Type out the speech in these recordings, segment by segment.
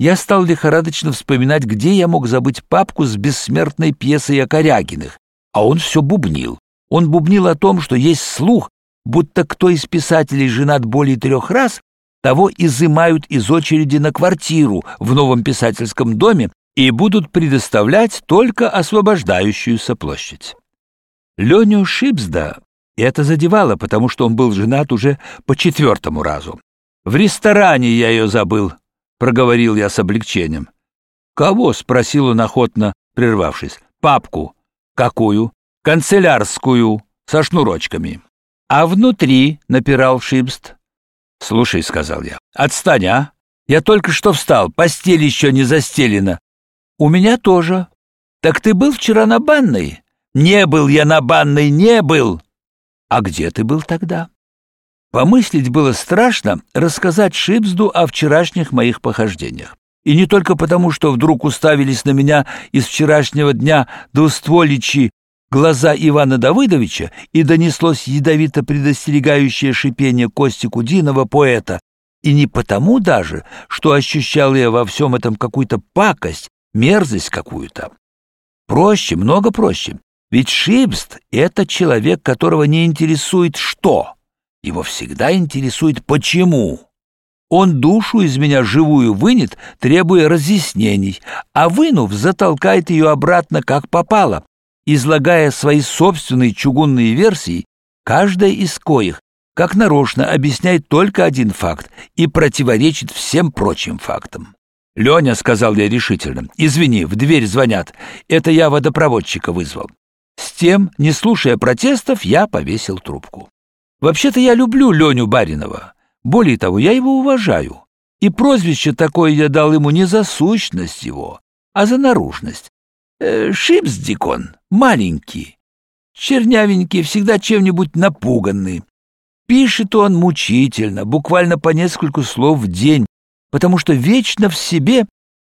я стал лихорадочно вспоминать, где я мог забыть папку с бессмертной пьесой о Корягиных, а он все бубнил. Он бубнил о том, что есть слух, будто кто из писателей женат более трех раз, того изымают из очереди на квартиру в новом писательском доме и будут предоставлять только освобождающуюся площадь. Леню Шипсда это задевало, потому что он был женат уже по четвертому разу. «В ресторане я ее забыл», — проговорил я с облегчением. «Кого?» — спросил он охотно, прервавшись. «Папку». «Какую?» «Канцелярскую, со шнурочками». «А внутри?» — напирал Шипст. «Слушай», — сказал я, — «отстань, а? Я только что встал, постель еще не застелена». «У меня тоже». «Так ты был вчера на банной?» «Не был я на банной, не был!» «А где ты был тогда?» Помыслить было страшно рассказать Шипсду о вчерашних моих похождениях. И не только потому, что вдруг уставились на меня из вчерашнего дня двустволичи глаза Ивана Давыдовича и донеслось ядовито предостерегающее шипение Кости Кудинова, поэта, и не потому даже, что ощущал я во всем этом какую-то пакость, мерзость какую-то. Проще, много проще. Ведь Шипст — это человек, которого не интересует что. Его всегда интересует почему. Он душу из меня живую вынет, требуя разъяснений, а вынув, затолкает ее обратно, как попало, излагая свои собственные чугунные версии, каждая из коих, как нарочно, объясняет только один факт и противоречит всем прочим фактам. «Леня», — сказал я решительно, — «извини, в дверь звонят. Это я водопроводчика вызвал». С тем, не слушая протестов, я повесил трубку. Вообще-то я люблю Леню Баринова. Более того, я его уважаю. И прозвище такое я дал ему не за сущность его, а за наружность. Э, Шипсдикон, маленький, чернявенький, всегда чем-нибудь напуганный. Пишет он мучительно, буквально по несколько слов в день, потому что вечно в себе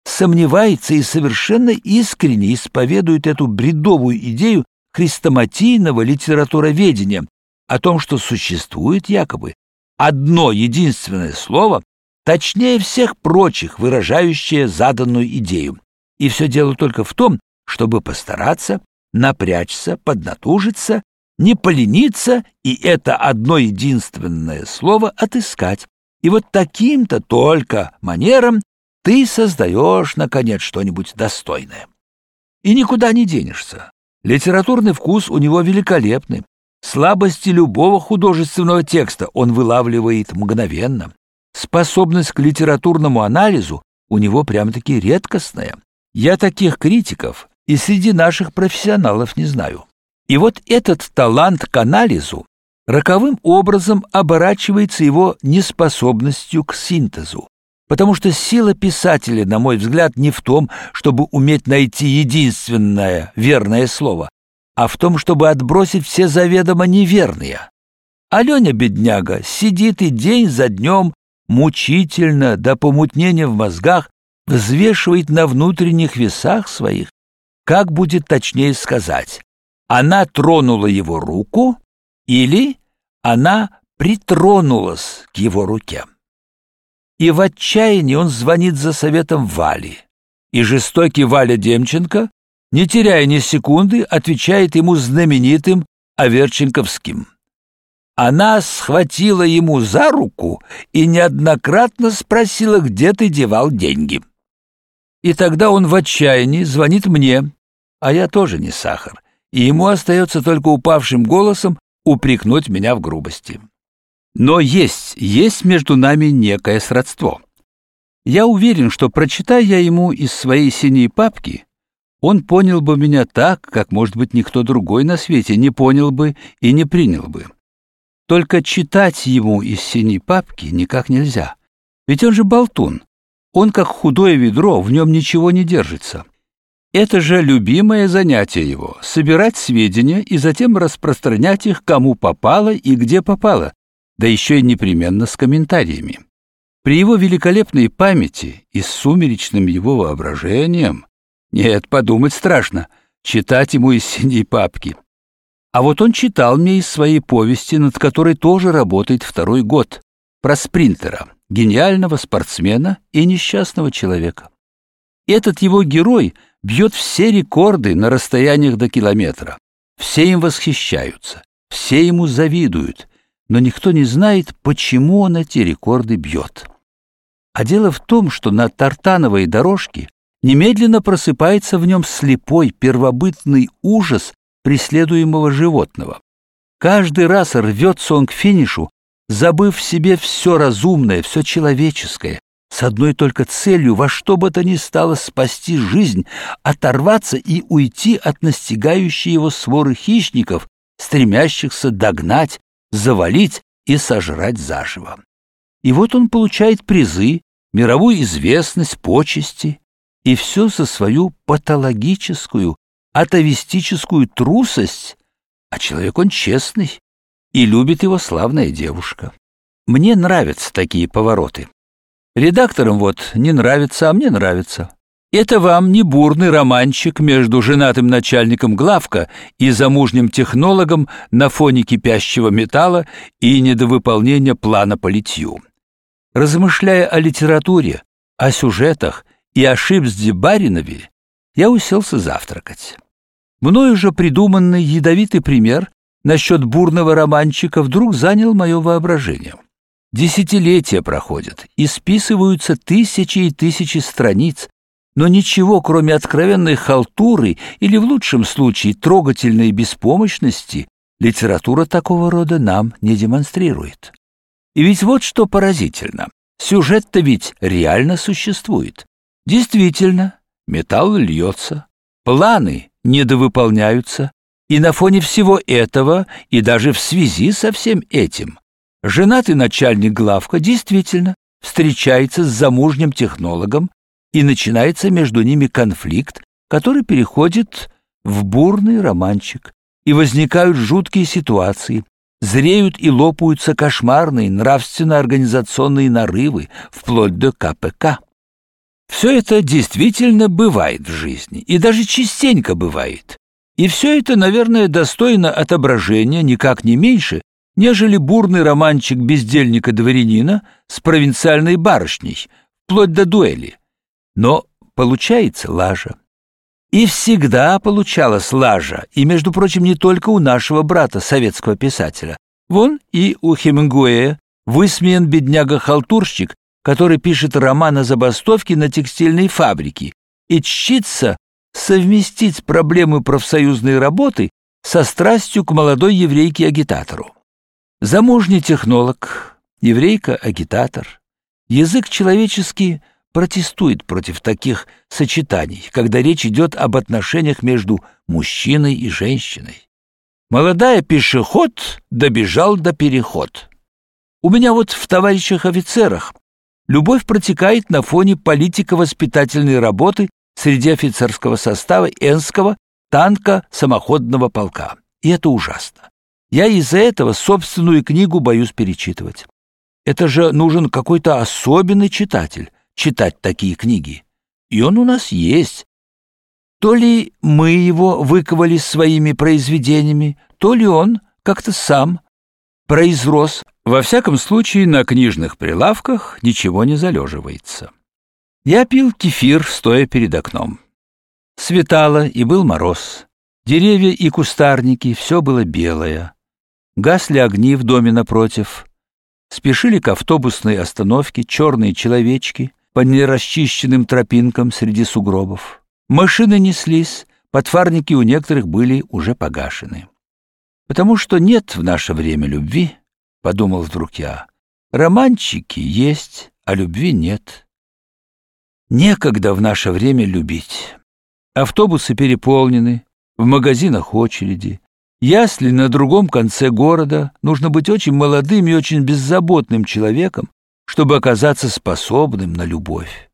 сомневается и совершенно искренне исповедует эту бредовую идею хрестоматийного литературоведения о том, что существует якобы одно единственное слово, точнее всех прочих, выражающее заданную идею. И все дело только в том, чтобы постараться напрячься, поднатужиться, не полениться и это одно единственное слово отыскать. И вот таким-то только манером ты создаешь, наконец, что-нибудь достойное. И никуда не денешься. Литературный вкус у него великолепный. Слабости любого художественного текста он вылавливает мгновенно. Способность к литературному анализу у него прямо-таки редкостная. Я таких критиков и среди наших профессионалов не знаю. И вот этот талант к анализу роковым образом оборачивается его неспособностью к синтезу. Потому что сила писателя, на мой взгляд, не в том, чтобы уметь найти единственное верное слово, а в том, чтобы отбросить все заведомо неверные. Аленя, бедняга, сидит и день за днем мучительно до помутнения в мозгах взвешивает на внутренних весах своих, как будет точнее сказать, она тронула его руку или она притронулась к его руке и в отчаянии он звонит за советом Вали. И жестокий Валя Демченко, не теряя ни секунды, отвечает ему знаменитым Аверченковским. Она схватила ему за руку и неоднократно спросила, где ты девал деньги. И тогда он в отчаянии звонит мне, а я тоже не сахар, и ему остается только упавшим голосом упрекнуть меня в грубости. Но есть, есть между нами некое сродство. Я уверен, что, прочитая я ему из своей синей папки, он понял бы меня так, как, может быть, никто другой на свете не понял бы и не принял бы. Только читать ему из синей папки никак нельзя. Ведь он же болтун. Он как худое ведро, в нем ничего не держится. Это же любимое занятие его — собирать сведения и затем распространять их кому попало и где попало, да еще и непременно с комментариями. При его великолепной памяти и с сумеречным его воображением, нет, подумать страшно, читать ему из синей папки. А вот он читал мне из своей повести, над которой тоже работает второй год, про спринтера. гениального спортсмена и несчастного человека. Этот его герой бьет все рекорды на расстояниях до километра. Все им восхищаются, все ему завидуют, но никто не знает, почему он эти рекорды бьет. А дело в том, что на тартановой дорожке немедленно просыпается в нем слепой первобытный ужас преследуемого животного. Каждый раз рвется он к финишу, забыв в себе все разумное, все человеческое, с одной только целью во что бы то ни стало спасти жизнь, оторваться и уйти от настигающей его своры хищников, стремящихся догнать, завалить и сожрать заживо. И вот он получает призы, мировую известность, почести, и все за свою патологическую, атовистическую трусость, а человек он честный, и любит его славная девушка. Мне нравятся такие повороты. Редакторам вот не нравится, а мне нравится. Это вам не бурный романчик между женатым начальником главка и замужним технологом на фоне кипящего металла и недовыполнения плана по литью. Размышляя о литературе, о сюжетах и о Шипсде Баринове, я уселся завтракать. Мною же придуманный ядовитый пример насчет бурного романчика вдруг занял мое воображение. Десятилетия проходят, и списываются тысячи и тысячи страниц, но ничего, кроме откровенной халтуры или, в лучшем случае, трогательной беспомощности, литература такого рода нам не демонстрирует. И ведь вот что поразительно. Сюжет-то ведь реально существует. Действительно, металл льется, планы недовыполняются, и на фоне всего этого, и даже в связи со всем этим, женатый начальник главка действительно встречается с замужним технологом, и начинается между ними конфликт, который переходит в бурный романчик, и возникают жуткие ситуации, зреют и лопаются кошмарные нравственно-организационные нарывы, вплоть до КПК. Все это действительно бывает в жизни, и даже частенько бывает. И все это, наверное, достойно отображения никак не меньше, нежели бурный романчик бездельника-дворянина с провинциальной барышней, вплоть до дуэли. Но получается лажа. И всегда получалась лажа, и, между прочим, не только у нашего брата, советского писателя. Вон и у Хемингуэя высмеян бедняга-халтурщик, который пишет роман о забастовке на текстильной фабрике и чтится совместить проблемы профсоюзной работы со страстью к молодой еврейке-агитатору. Замужний технолог, еврейка-агитатор. Язык человеческий протестует против таких сочетаний, когда речь идет об отношениях между мужчиной и женщиной. Молодая пешеход добежал до переход. У меня вот в товарищах-офицерах любовь протекает на фоне политико-воспитательной работы среди офицерского состава Энского танка-самоходного полка. И это ужасно. Я из-за этого собственную книгу боюсь перечитывать. Это же нужен какой-то особенный читатель, читать такие книги. И он у нас есть. То ли мы его выковали своими произведениями, то ли он как-то сам произрос. Во всяком случае, на книжных прилавках ничего не залеживается. Я пил кефир, стоя перед окном. Светало, и был мороз. Деревья и кустарники, все было белое. Гасли огни в доме напротив. Спешили к автобусной остановке черные человечки по нерасчищенным тропинкам среди сугробов. Машины неслись, подфарники у некоторых были уже погашены. «Потому что нет в наше время любви», — подумал вдруг я. «Романчики есть, а любви нет». Некогда в наше время любить. Автобусы переполнены, в магазинах очереди. Если на другом конце города нужно быть очень молодым и очень беззаботным человеком, чтобы оказаться способным на любовь.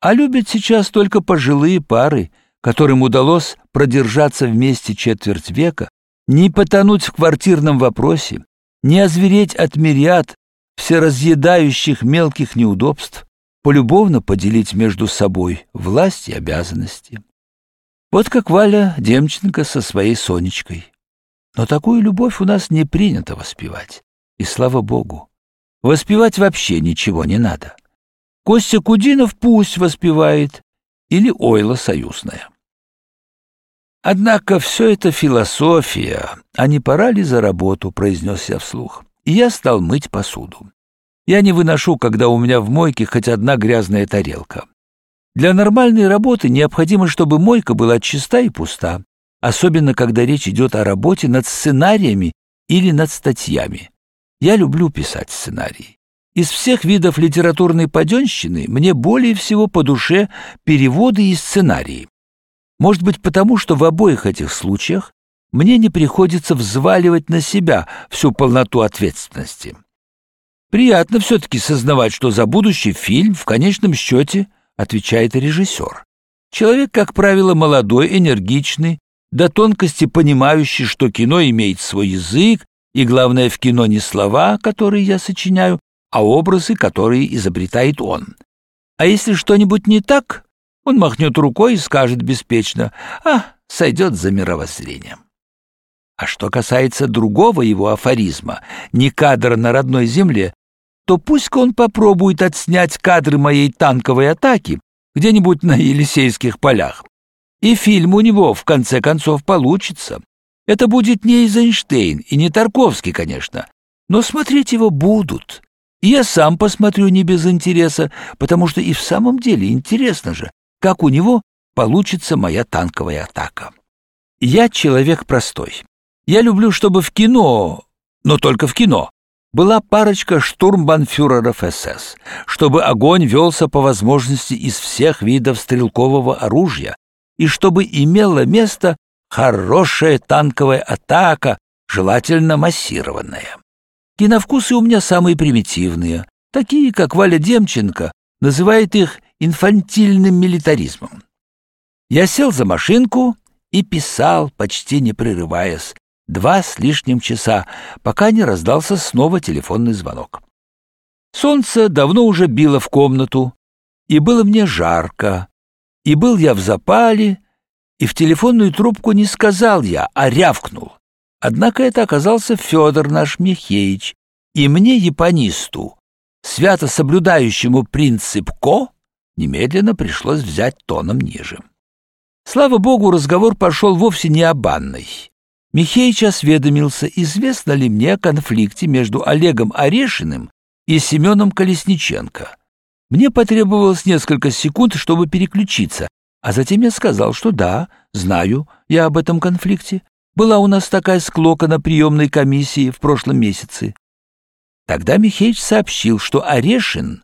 А любят сейчас только пожилые пары, которым удалось продержаться вместе четверть века, не потонуть в квартирном вопросе, не озвереть от мириад всеразъедающих мелких неудобств, полюбовно поделить между собой власть и обязанности. Вот как Валя Демченко со своей Сонечкой. Но такую любовь у нас не принято воспевать, и слава богу. Воспевать вообще ничего не надо. Костя Кудинов пусть воспевает, или Ойла Союзная. Однако все это философия, а не пора ли за работу, произнес я вслух. И я стал мыть посуду. Я не выношу, когда у меня в мойке хоть одна грязная тарелка. Для нормальной работы необходимо, чтобы мойка была чиста и пуста, особенно когда речь идет о работе над сценариями или над статьями. Я люблю писать сценарии. Из всех видов литературной паденщины мне более всего по душе переводы и сценарии. Может быть, потому что в обоих этих случаях мне не приходится взваливать на себя всю полноту ответственности. Приятно все-таки сознавать, что за будущий фильм в конечном счете отвечает режиссер. Человек, как правило, молодой, энергичный, до тонкости понимающий, что кино имеет свой язык, и главное в кино не слова, которые я сочиняю, а образы, которые изобретает он. А если что-нибудь не так, он махнет рукой и скажет беспечно «А, сойдет за мировоззрением». А что касается другого его афоризма «не кадр на родной земле», то пусть-ка он попробует отснять кадры моей танковой атаки где-нибудь на Елисейских полях. И фильм у него, в конце концов, получится. Это будет не Эйзенштейн и не Тарковский, конечно, но смотреть его будут. И я сам посмотрю не без интереса, потому что и в самом деле интересно же, как у него получится моя танковая атака. Я человек простой. Я люблю, чтобы в кино, но только в кино, была парочка штурмбанфюреров СС, чтобы огонь велся по возможности из всех видов стрелкового оружия, и чтобы имела место хорошая танковая атака, желательно массированная. Киновкусы у меня самые примитивные, такие, как Валя Демченко называет их инфантильным милитаризмом. Я сел за машинку и писал, почти не прерываясь, два с лишним часа, пока не раздался снова телефонный звонок. Солнце давно уже било в комнату, и было мне жарко, и был я в запале, и в телефонную трубку не сказал я, а рявкнул. Однако это оказался Федор наш Михеич, и мне, японисту, свято соблюдающему принцип «ко», немедленно пришлось взять тоном ниже. Слава богу, разговор пошел вовсе не о банной. Михеич осведомился, известно ли мне о конфликте между Олегом Орешиным и Семеном Колесниченко. Мне потребовалось несколько секунд, чтобы переключиться, а затем я сказал, что да, знаю я об этом конфликте. Была у нас такая склока на приемной комиссии в прошлом месяце. Тогда Михеич сообщил, что Орешин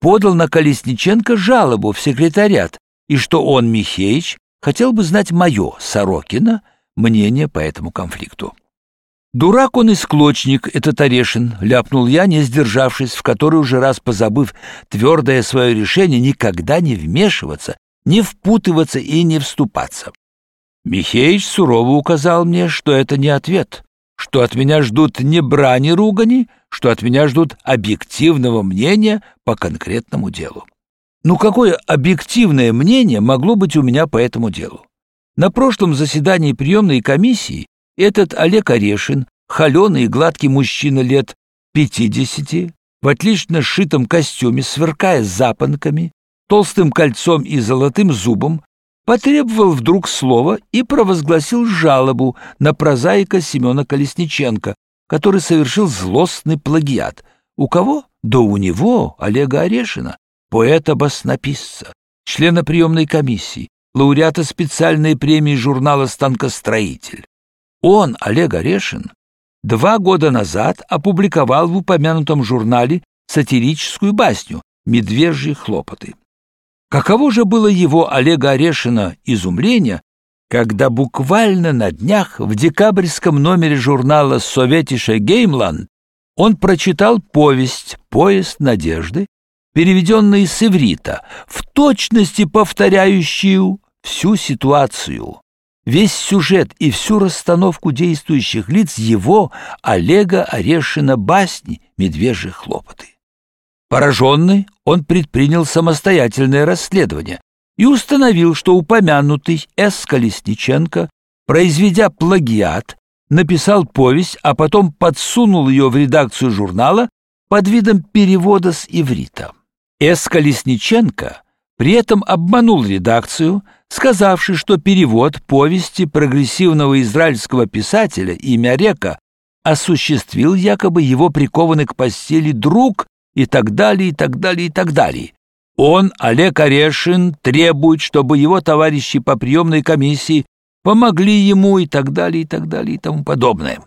подал на Колесниченко жалобу в секретариат, и что он, Михеич, хотел бы знать мое, Сорокина, мнение по этому конфликту. «Дурак он и склочник, этот Орешин», — ляпнул я, не сдержавшись, в который уже раз позабыв твердое свое решение никогда не вмешиваться, не впутываться и не вступаться. Михеич сурово указал мне, что это не ответ, что от меня ждут не брани ругани, что от меня ждут объективного мнения по конкретному делу. Ну какое объективное мнение могло быть у меня по этому делу? На прошлом заседании приемной комиссии этот Олег Орешин, холеный и гладкий мужчина лет пятидесяти, в отлично сшитом костюме, сверкая запонками, толстым кольцом и золотым зубом, потребовал вдруг слова и провозгласил жалобу на прозаика Семена Колесниченко, который совершил злостный плагиат. У кого? Да у него, Олега Орешина, поэта-баснописца, члена приемной комиссии, лауреата специальной премии журнала «Станкостроитель». Он, Олег Орешин, два года назад опубликовал в упомянутом журнале сатирическую басню «Медвежьи хлопоты». Каково же было его Олега Орешина изумление, когда буквально на днях в декабрьском номере журнала «Советише Геймланд» он прочитал повесть «Поезд надежды», переведенную с иврита, в точности повторяющую всю ситуацию, весь сюжет и всю расстановку действующих лиц его, Олега Орешина басни «Медвежьи хлопоты». Пораженный, он предпринял самостоятельное расследование и установил, что упомянутый С. Колесниченко, произведя плагиат, написал повесть, а потом подсунул ее в редакцию журнала под видом перевода с иврита. С. Колесниченко при этом обманул редакцию, сказавший, что перевод повести прогрессивного израильского писателя имя Река осуществил якобы его прикованный к постели друг и так далее, и так далее, и так далее. Он, Олег Орешин, требует, чтобы его товарищи по приемной комиссии помогли ему и так далее, и так далее, и тому подобное.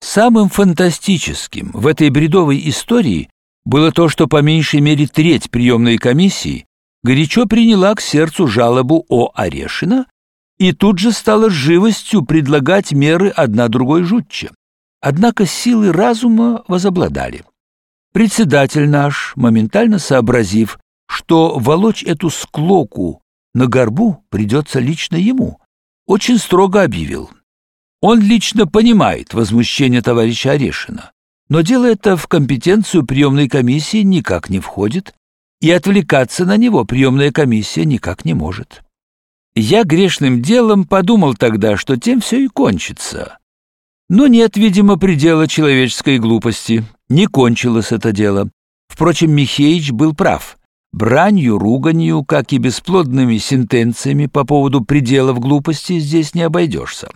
Самым фантастическим в этой бредовой истории было то, что по меньшей мере треть приемной комиссии горячо приняла к сердцу жалобу О. Орешина и тут же стала живостью предлагать меры одна другой жутче. Однако силы разума возобладали. Председатель наш, моментально сообразив, что волочь эту склоку на горбу придется лично ему, очень строго объявил. Он лично понимает возмущение товарища Орешина, но дело это в компетенцию приемной комиссии никак не входит, и отвлекаться на него приемная комиссия никак не может. Я грешным делом подумал тогда, что тем все и кончится. Но нет, видимо, предела человеческой глупости. Не кончилось это дело. Впрочем, Михеич был прав. Бранью, руганью, как и бесплодными сентенциями по поводу пределов глупости здесь не обойдешься.